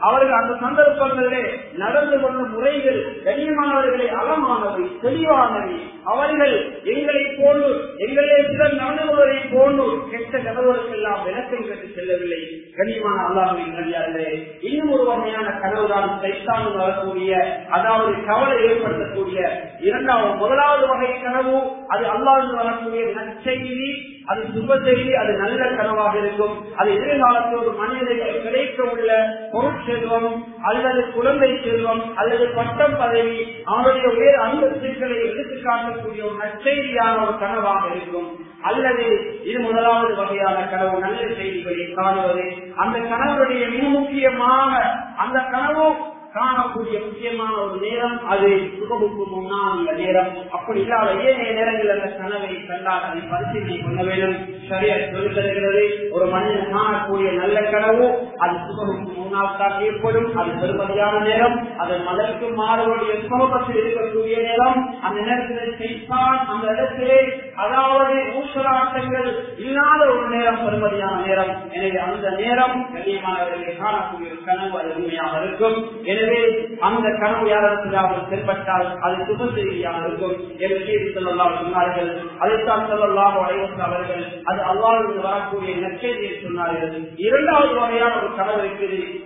அவர்கள் அந்த சந்தர்ப்பங்களிலே நடந்து கொண்ட முறைகள் கண்ணியமானவர்களை அலமானவை தெளிவானவை. அவர்கள் எங்களை போன்று எங்களே சிலர் நடந்து கொள்வதை போன்று கெட்ட கனவுகளுக்கெல்லாம் விளக்கம் கட்டு செல்லவில்லை. கண்ணியமான அல்லாஹின் நடிகார்களே இன்னும் ஒரு வகையான கனவுதான் சைத்தான் வரக்கூடிய அதாவது கவலை ஏற்படுத்தக்கூடிய இரண்டாவது முதலாவது வகை கனவு அது அல்லாஹ் வரக்கூடிய நற்செய்தி அது சுப செய்தி அது நல்ல கனவாக இருக்கும். அது எதிர்காலத்தில் ஒரு மனிதனுக்கு கிடைக்க உள்ள பொருட்செல்வம் அல்லது குழந்தை செல்வம் அல்லது பட்டம் பதவி அவருடைய உயர் அந்தஸ்துகளை எடுத்து காட்டக்கூடிய ஒரு நற்செய்தியான ஒரு கனவாக இருக்கும். அல்லது இது முதலாவது வகையான கனவு நல்ல செய்திகளை காணுவது. அந்த கனவுடைய மிக முக்கியமாக அந்த கனவு காணக்கூடிய முக்கியமான ஒரு நேரம் அது. சுகமுக்கு முன்னால் உள்ள நேரம். அப்படி இல்லாத ஏனைய நேரங்கள் அந்த கனவை கண்டால் அதை பரிசீலனை கொள்ள வேண்டும். சரியா சொல்லுகிறது ஒரு மனிதன் காணக்கூடிய நல்ல கனவு அது சுகமுக்கு முன்னால் தான் ஏற்படும் அது பெருமதியான நேரம் அது மதற்கு மாறுவடைய சமூகத்தில் இருக்கக்கூடிய நேரம். அந்த நேரத்தில் செய்தான் அந்த இடத்திலே அதாவது ஊசலாட்டங்கள் இல்லாத ஒரு நேரம் பெருமதியான நேரம். எனவே அந்த நேரம் கண்ணியமானவர்களை காணக்கூடிய கனவு அது உண்மையாக இருக்கும். எனவே அந்த கனவு யாரிடத்தில் தென்பட்டால் அது சுப செய்தியாக இருக்கும். என்று சொல்லலாம் சொன்னார்கள் அதைத்தான் சொல்லலாம் அனைவரும் அவர்கள் அது அல்லாவிலிருந்து வரக்கூடிய நற்செய்தியை சொன்னார்கள். இரண்டாவது வகையான ஒரு கனவு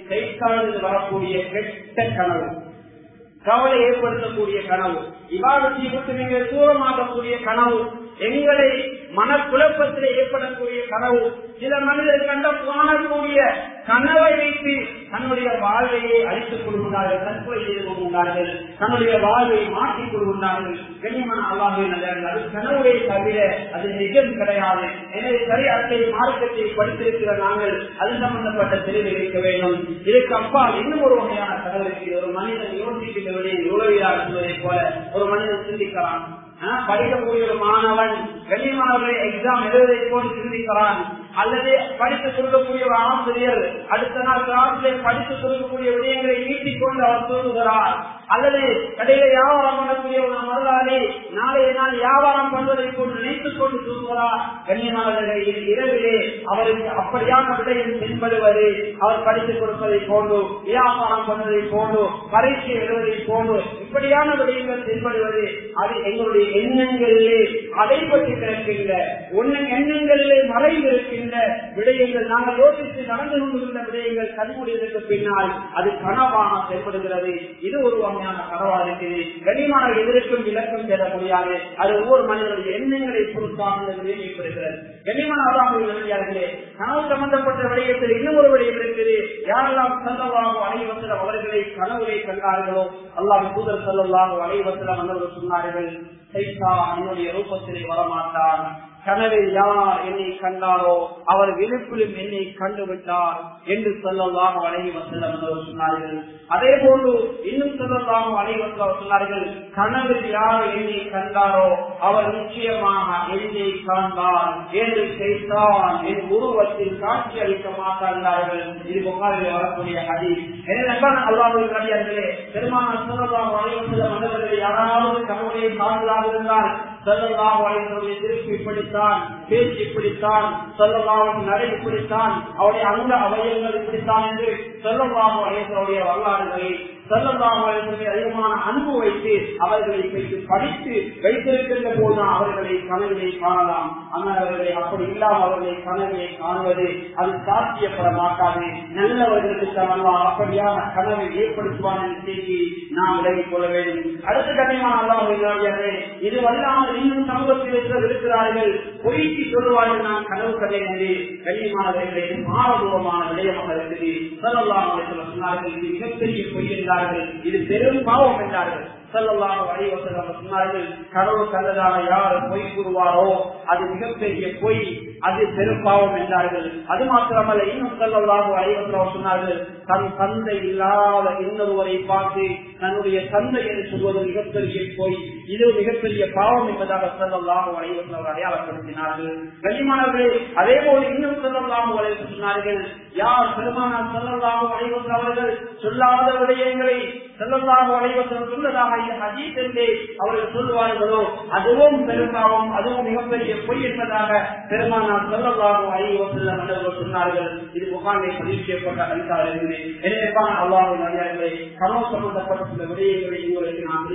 கை கைத்தாளிலிருந்து வரக்கூடிய கெட்ட கனவு. கவலை ஏற்படுத்தக்கூடிய கனவு. விவாதத்தை விட்டு நீங்கள் தூரமாகக்கூடிய கனவு. எங்களை மனக்குழப்பத்தில் ஏற்படக்கூடிய கனவு. சில மனிதர் கண்ட காணக்கூடிய கனவை வைத்து தன்னுடைய வாழ்வையை அழித்துக் கொள்கின்றார்கள் தற்கொலை செய்து கொள்கின்றார்கள் தன்னுடைய வாழ்வை மாற்றிக் கொள்கின்றார்கள் கனிமன அல்லாமே அது கனவுரை தவிர அது நிஜம் கிடையாது. எனவே சரியாற்றை மார்க்கத்தை படித்திருக்கிற நாங்கள் அது சம்பந்தப்பட்ட தெளிவு இருக்க வேண்டும். இதற்கு அப்பால் இன்னும் ஒரு வகையான கனவு இருக்கிறது ஒரு மனிதன் யோசிக்கின்ற விடையை உளவியலாளர் போல ஒரு மனிதன் சிந்திக்கலாம். படிக்கக்கூடிய ஒரு மாணவன் வெளிமாணவர்களை எக்ஸாம் எழுதுவதை போல் சிந்திக்கிறான். அல்லது படித்து கொடுக்கக்கூடிய ஒரு ஆசிரியர் அடுத்த நாள் கிளாஸ்ல படித்து கொடுக்கக்கூடிய விடயங்களை நீட்டிக்கொண்டு அவர் தூங்குகிறார். அல்லது கடையில வியாபாரம் பண்ணக்கூடிய ஒரு முதலாளி நாளைய நாள் வியாபாரம் பண்ணுவதை போன்று நினைத்துக் கொண்டு தூங்குகிறார். கண்ணியமானவர்களை இரவிலே அவருக்கு அப்படியான விடயம் தென்படுவது அவர் படித்துக் கொடுப்பதை போன்று வியாபாரம் பண்ணுவதை போன்று பரீட்சை எழுவதை போன்று இப்படியான விடயங்கள் தென்படுவது அது எங்களுடைய எண்ணங்களிலே அதை பற்றி கிடக்கின்ற ஒன்னு எண்ணங்களிலே மறை விடயங்கள் நாங்கள் யோசித்து நடந்து கொண்டிருந்த விடயங்கள் கண்மூடியதற்கு பின்னால் அது கனவாக செயல்படுகிறது. இது ஒரு வகையான கனவா இருக்குது கனிமான எதிர்க்கும் இலக்கம் தேட முடியாது அது ஒவ்வொரு மனிதனுடைய எண்ணங்களை பொறுத்தாக ஏற்படுகிறது. கனிமான அல்லாமல் கனவு சம்பந்தப்பட்ட விடயத்தில் இன்னும் ஒரு விடயம் இருக்குது யாரெல்லாம் செல்லவாக அனைவசலம் அவர்களை கனவுகளை கண்டார்களோ அல்லாஹ் தூதர் செல்லவாக அனைவசலம் அவர்கள் சொன்னார்கள் சைத்தா என்னுடைய ரூபத்திலே வரமாட்டான். கனவில் யார் என்னை கண்டாரோ அவர் விழுப்பிலும் என்னை கண்டுவிட்டார் என்று சொல்லலாம் வணங்கி வந்தவர் சொன்னார்கள். அதே போன்று இன்னும் சொல்லலாம் வணங்கி வந்தவர் சொன்னார்கள் கனவில் யார் என்னை கண்டாரோ அவர் நிச்சயமாக என்னை காண்பார் என்று செய்தான் என் உருவத்தில் காட்சி அளிக்க மாட்டார்கள் இது புகாரில் வரக்கூடிய ஹதி அல்லாஹின் கடியார்களே பெருமான சொல்லலாம் வணங்கி வந்த மன்னர்கள் யாராவது கனவுடைய காண்பதாக இருந்தால் சொல்லலாம் அழைகளுடைய திருப்பி இப்படித்தான் பேச்சு இப்படித்தான் சொல்லலாம் நடை இப்படித்தான் அவருடைய அங்க அவயங்கள் இப்படித்தான் என்று சொல்லலாம் அழைகளுடைய வரலாறுகளை சொல்லலாம் விதமான அன்பு வைத்து அவர்களை வைத்து படித்து வைத்திருக்கின்ற போதுதான் அவர்களை கனவிலே காணலாம். ஆனால் அவர்களை அப்படி இல்லாமல் அவர்களை கனவிலே காணுவது அது சாத்தியப்பட மாட்டாது. நல்லவர்களுக்கு தரலாம் அப்படியான கனவை ஏற்படுத்துவான் என்ற செய்தியை நாம் விலகிக் கொள்ள வேண்டும். அடுத்த கனிமான அல்லாஹே இது வல்லாமல் இன்னும் சமூகத்தில் இருக்கிறார்கள் பொய்க்கு சொல்லுவார்கள் நான் கனவு கதை என்று கண்ணியமானவர்களே மாறதூரமான விடயமாக இருக்குது. சொல்லலாம் சொன்னார்கள் இது மிகப்பெரிய பொய் என்றார்கள். இது பெரும் பாவ பாவம் என்றார்கள் செல்லல்லாம வழிவசம் சொன்னார்கள் கடவுள் கண்டதான யார் பொய் கூறுவாரோ அது மிகப்பெரிய பொய். அது பெரும் பாவம் என்றார்கள் அது மாத்திரமல்ல இன்னும் செல்லலாம் வழிவசம் சொன்னார்கள் தன் தந்தை இல்லாத இன்னொருவரை பார்த்து தன்னுடைய தந்தை என்று சொல்வது மிகப்பெரிய போய். இது மிகப்பெரிய பாவம் என்பதாக செல்லலாம் வழிவசம் அடையாளப்படுத்தினார்கள். கண்ணியமானவர்களே அதே போல இன்னும் செல்லலாம் சொன்னார்கள் யார் பெருமானார் செல்லலாம் வழிவசம் அவர்கள் சொல்லாத விடயங்களை செல்லலாம் வழிவசம் சொன்னதாக ஹஜீத் என்றே அவர்கள் சொல்லுவார்களோ அதுவும் பெரும்பாவம் அதுவும் மிகப்பெரிய பொய் என்பதாக பெருமானார் சொன்னார்கள். இது முகாமை பதிவு செய்யப்பட்ட கனவு சம்பந்தப்பட்ட சில விடயங்களை உங்களுக்கு நான்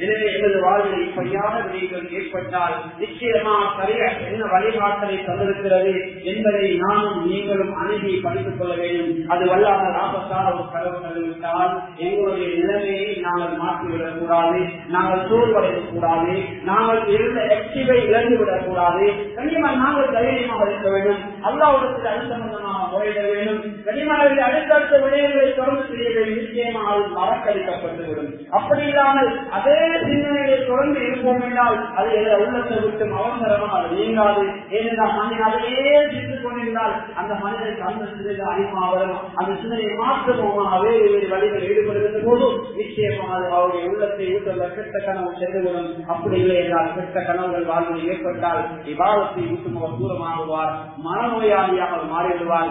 எனவே எனது வாழ்வில் இப்படியான விடயங்கள் ஏற்பட்டால் நிச்சயமா என்ன வழிகாட்டலை தந்திருக்கிறது என்பதை நானும் நீங்களும் அணுகி படித்துக் கொள்ள வேண்டும். அது வல்லாத ஆபத்தான ஒரு கனவு எங்களுடைய நிலைமையை நாங்கள் மாற்றிவிடக் கூடாது. நாங்கள் சோர்வடையக் கூடாது. நாங்கள் இருந்த ஆக்டிவை இழந்து விடக் கூடாது. கண்டிப்பா நாங்கள் தைரியமாக இருக்க வேண்டும். அல்லாவுடத்தில் அது சம்பந்தமாக முறையிட வேண்டும். கனிமணர்கள் அடுத்தடுத்த விடயங்களை தொடர்ந்து செய்ய வேண்டும் நிச்சயமாக அது மறக்கடிக்கப்பட்டுவிடும். அப்படி இல்லாமல் அதே சிந்தனைகளை தொடர்ந்து இருப்போம் என்றால் அது எதிர உள்ளத்தை விட்டு அவசரமாக அது நீங்காது. ஏனென்றால் மனிதன் அதையே சிந்து கொண்டிருந்தால் அந்த மனிதனுக்கு அந்த சிந்தனை அதிகமாக வரும். அந்த சிந்தனை மாற்றமாக வேறு வேறு வழிகள் ஈடுபடுகின்ற போது நிச்சயமாக அவருடைய உள்ளத்தை விட்டுள்ள கெட்ட கனவு சென்றுவிடும். அப்படி இல்லை என்றால் கெட்ட கனவுகள் வாழ்வில் ஏற்பட்டால் விவாதத்தை விட்டு அவர் தூரமாகுவார். மனநோயாளியாக மாறிவிடுவார்.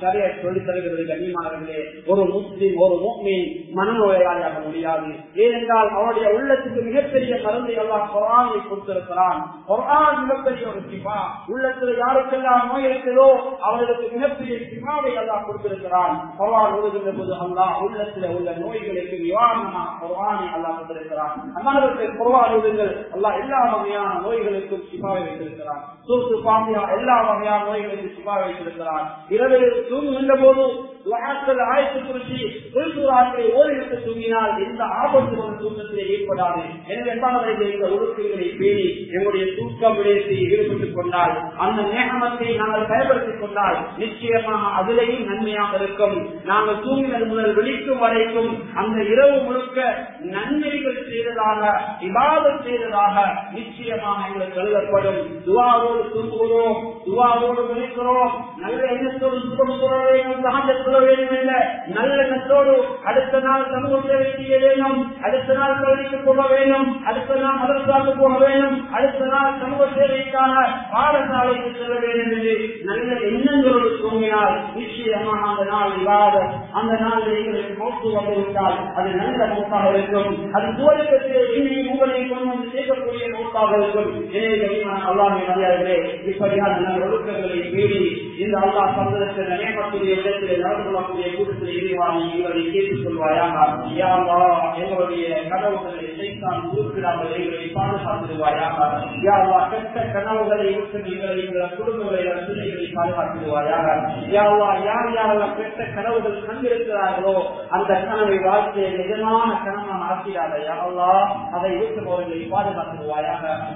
சரியா சொல்லி தருகிறது கண்ணியமானவர்களே ஒரு முஸ்லீம் ஒரு முக்மீன் மனநோயாளியாக முடியாது. ஏனென்றால் அவருடைய உள்ளத்துக்கு மிகப்பெரிய மருந்து எல்லாம் கொரானை கொடுத்திருக்கிறான். குரான் மிகப்பெரிய ஒரு சிமா உள்ளத்தில் யாருக்கெல்லாம் நோய் இருக்கிறதோ அவர்களுக்கு மிகப்பெரிய சிமாவை எல்லாம் கொடுத்திருக்கிறான். குரான் ஓதுகின்ற போது அல்லா உள்ளத்தில் உள்ள நோய்களுக்கு நிவாரணமாக கொரானை அல்லா கொடுத்திருக்கிறான். அம்மாவர்களுக்கு குரான் ஓதுங்கள். அல்லா எல்லா வகையான நோய்களுக்கும் சிமாவை வைத்திருக்கிறான். சூசு பாமியா எல்லா வகையான நோய்களுக்கும் சிமாவை வைத்திருக்கிறான். இரவில் தூங்குகின்ற போது ஆயத்து குறிச்சி தொழில்துறாக்களை ஓரிடத்து தூங்கினால் எந்த ஆபத்து ஒரு தூக்கத்திலே ஏற்படாது. எனவே இந்த ஒழுக்கங்களை பேணி எங்களுடைய தூக்கம் விடயத்தை ஈடுபட்டுக் கொண்டால் அந்த நேகமத்தை நாங்கள் பயன்படுத்திக் கொண்டால் நிச்சயமாக அதிலேயும் நன்மையாக இருக்கும். நாங்கள் தூங்கினது முதல் விழிக்கும் வரைக்கும் அந்த இரவு முழுக்க நன்மைகள் செய்ததாக விவாதம் செய்ததாக நிச்சயமாக எங்களுக்கு கருதப்படும். துவாவோடு தூங்குகிறோம் துவாவோடு விழிக்கிறோம் நல்ல எண்ணத்தோடு சுத்தம் சொல்ல வேண்டும் சகஜ சொல்ல வேண்டும் என்ற நல்லெண்ணத்தோடு அடுத்த நாள் சமூக சேவை செய்ய வேண்டும். அடுத்த நாள் பள்ளிக்கு போக வேண்டும். அடுத்த நாள் மதரசாக்கு போக வேண்டும். அடுத்த நாள் சமூக சேவைக்கான பாடசாலைக்கு செல்ல வேண்டும் என்று நல்ல எண்ணங்களோடு தூங்கினால் நிச்சயமாக அந்த நாள் இல்லாத அந்த நாள் எங்களுக்கு போக்கு வந்திருந்தால் அது நல்ல மோட்டாக இருக்கும். அது தோழக்கத்திலே இன்னைக்கு உங்களை கொண்டு வந்து சேர்க்கக்கூடிய மோட்டாக இருக்கும். எனவே அல்லாமே மரியாதைகளே இப்படியான ஒழுக்கங்களை மீறி இந்த அல்லா சந்தனத்தை நினைக்கக்கூடிய இடத்திலே நடந்து கொள்ளக்கூடிய கூட்டத்தில் இறைவாணி எங்களை கேட்டுக் கொள்வாயாக. யாவா எங்களுடைய கனவுகளை செய்தான் உறுப்பிடாமல் எங்களை பாதுகாத்துடுவாயாக யாவா கெட்ட கனவுகளை விட்டு எங்களை எங்களை குடும்பங்களை பிள்ளைகளை பாதுகாத்துடுவாயாக யாவா யார் யாரெல்லாம் கெட்ட கனவுகள் கண்டிருக்கிறார்களோ அந்த கனவை வாழ்க்கையை நிஜமான கனமான கனவாக ஆக்கிறார்கள் யாவா அதை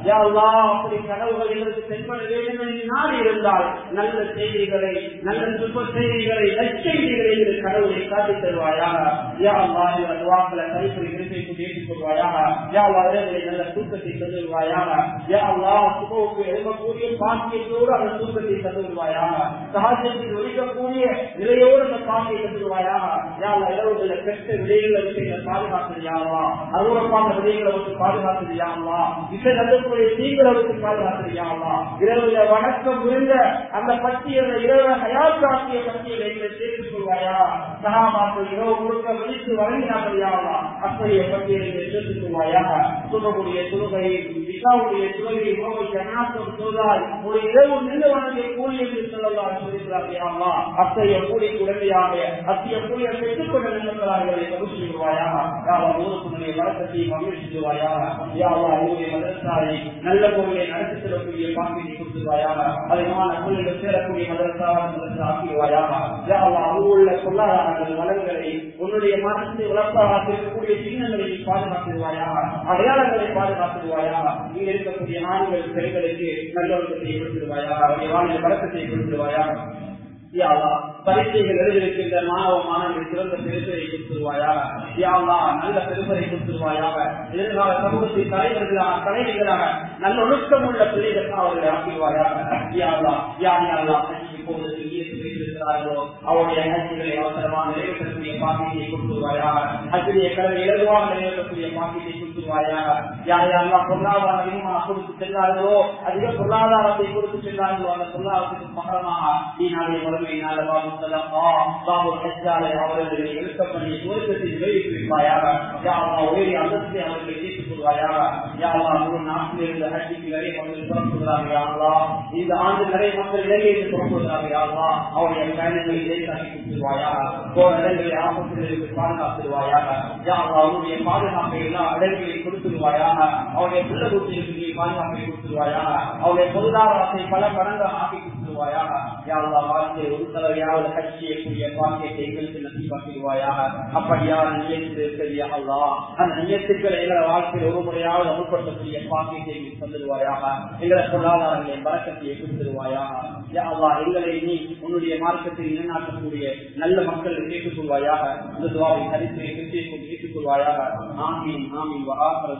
யாவா அப்படி கனவுகள் எங்களுக்கு தென்பட வேண்டும் என்று இருந்தால் நல்ல செய்திகளை நல்ல சுப செய்திகளை நற்செய்திகளை என்று கடவுளை காட்டி தருவாயாக. யா அல்லா இந்த துவாக்களை கைப்பறி விருப்பை கேட்டுக் கொள்வாயாக. யா அல்லா நல்ல தூக்கத்தை தந்துடுவாயாக யா அல்லா சுபவுக்கு எழுதக்கூடிய பாக்கியத்தோடு அந்த தூக்கத்தை தந்துடுவாயாக சகாஜத்தில் ஒழிக்கக்கூடிய நிலையோடு அந்த பாக்கியை தந்துடுவாயாக யா அல்லா இரவுகளை பெற்ற விடைகளை எங்களை பாதுகாத்துறியாவா அருவப்பான விடைகளை விட்டு பாதுகாத்துறியாவா இசை நடக்கக்கூடிய தீங்களை விட்டு பாதுகாத்துறியாவா இரவுல வணக்கம் விழுந்த அந்த பட்டியலை இரவு ஹயாத்தாக்கிய பட்டியலை எங்களை சேர்த்துக் கொள்வாயா? சகாபாக்கள் இரவு முழுக்க விழித்து வழங்கினார்கள் யாவா அத்தகைய பட்டியலை சேர்த்துக் கொள்வாயா? சொல்லக்கூடிய தொழுகை விசாவுடைய தொழுகை நோவை ஜனாத்தம் தொழுதால் ஒரு இரவு நின்று வணங்கிய கூலி என்று சொல்லலாம் சொல்லியிருக்கிறார்களா அத்தைய கூலி உடனடியாக அத்தைய கூலியை பெற்றுக் கொண்ட நினைக்கிறார்கள் கபுஷிடுவாயாக யாவா சமூகத்தினுடைய வழக்கத்தையும் மகிழ்ச்சிடுவாயாக யாவா ஊரை மதரசாவை நல்ல பொருளை நடத்தி செல்லக்கூடிய பாங்கினை கொடுத்துருவாயாக. அதிகமான சூழலில் சேரக்கூடிய மதரசாவை மதரசா ஆக்கிடுவாயாக. யாவா உள்ள பொருளாதாரங்கள் வளங்களை உன்னுடைய மனசை வளர்ப்பாக இருக்கக்கூடிய சின்னங்களை பாதுகாத்துடுவாயாக. அடையாளங்களை பாதுகாத்துடுவாயாக. இங்க இருக்கக்கூடிய ஆண்கள் பெண்களுக்கு நல்லொழுக்கத்தை கொடுத்துருவாயாக அவருடைய வாழ்ந்த வழக்கத்தை கொடுத்துருவாயாக யாவா பரீட்சைகள் எழுதியிருக்கின்ற மாணவ மாணவர்கள் சிறந்த பெருப்பரை கொடுத்துருவாயாக. யாவா நல்ல பெருப்பரை கொடுத்துருவாயாக. எதிர்கால சமூகத்தின் தலைவர்களாக தலைவர்களாக நல்ல ஒழுக்கம் உள்ள பிள்ளைகள் அவர்களை ஆக்கிடுவாயாக. யாவா யார் யாரெல்லாம் இப்போது வைத்திருக்கிறார்களோ அவருடைய ஹஜ்ஜிகளை அவசரமாக நிறைவேற்றக்கூடிய பாக்கியத்தை கொடுத்துருவாயாக. ஹஜ்ஜுடைய கடலை இலகுவாக நிறைவேற்றக்கூடிய பாக்கியத்தை கொடுத்துருவாயாக. யார் யாரெல்லாம் பொருளாதார அதிகமாக கொடுத்து செல்லார்களோ அதிக பொருளாதாரத்தை கொடுத்து செல்லார்களோ அந்த பொருளாதாரத்துக்கு மகரமாக ஈனாடைய வறுமை பாபு சலமா பாபு ஹஜ்ஜாலை அவர்களை எழுக்கப்படி சுவர்க்கத்தில் விளைவித்து உயரிய அந்தஸ்தை அவர்களை கேட்டுக் கொள்வாயாக யாவா நாட்டில் ஹஜ்ஜிக்கு நிறைய மக்கள் புறப்படுகிறார்கள் இந்த ஆண்டு நிறைய மக்கள் இலங்கையில் புறப்படுகிறார்கள் யாவா அவருடைய பயணங்களை லேசாக்கி கொடுத்துருவாயாக போன இடங்களை ஆபத்துகளுக்கு பாதுகாத்துருவாயாக. யாவா அவருடைய பாதுகாப்பை எல்லா இடங்களையும் கொடுத்துருவாயாக. அவருடைய புள்ள குட்டிகளுக்கு பாதுகாப்பை அவருடைய பொருளாதாரத்தை பல மடங்கு ஆக்கி கொடுத்துருவாயாக யாவா வாழ்க்கை ஒரு தலைவையாவது கட்சியக்கூடிய எங்களுக்கு நசிப்பாக்கிடுவாயாக அப்படியான நியத்து இருக்கிறியா அந்த நியத்துக்களை எங்களை வாழ்க்கையில் ஒரு முறையாவது அமுல்படுத்தக்கூடிய பாக்கியத்தை எங்களுக்கு தந்துடுவாயாக. எங்களை பொருளாதாரங்களை பறக்கத்தை கொடுத்துருவாயாக யா எங்களை நீ உன்னுடைய மார்க்கத்தில் நிலைநாட்டக்கூடிய நல்ல மக்கள் கேட்டுக் கொள்வாயாக அந்த துவாவை கருத்தை ஏற்றுக்கொள்வாயாக ஆமீன் ஆமீன்.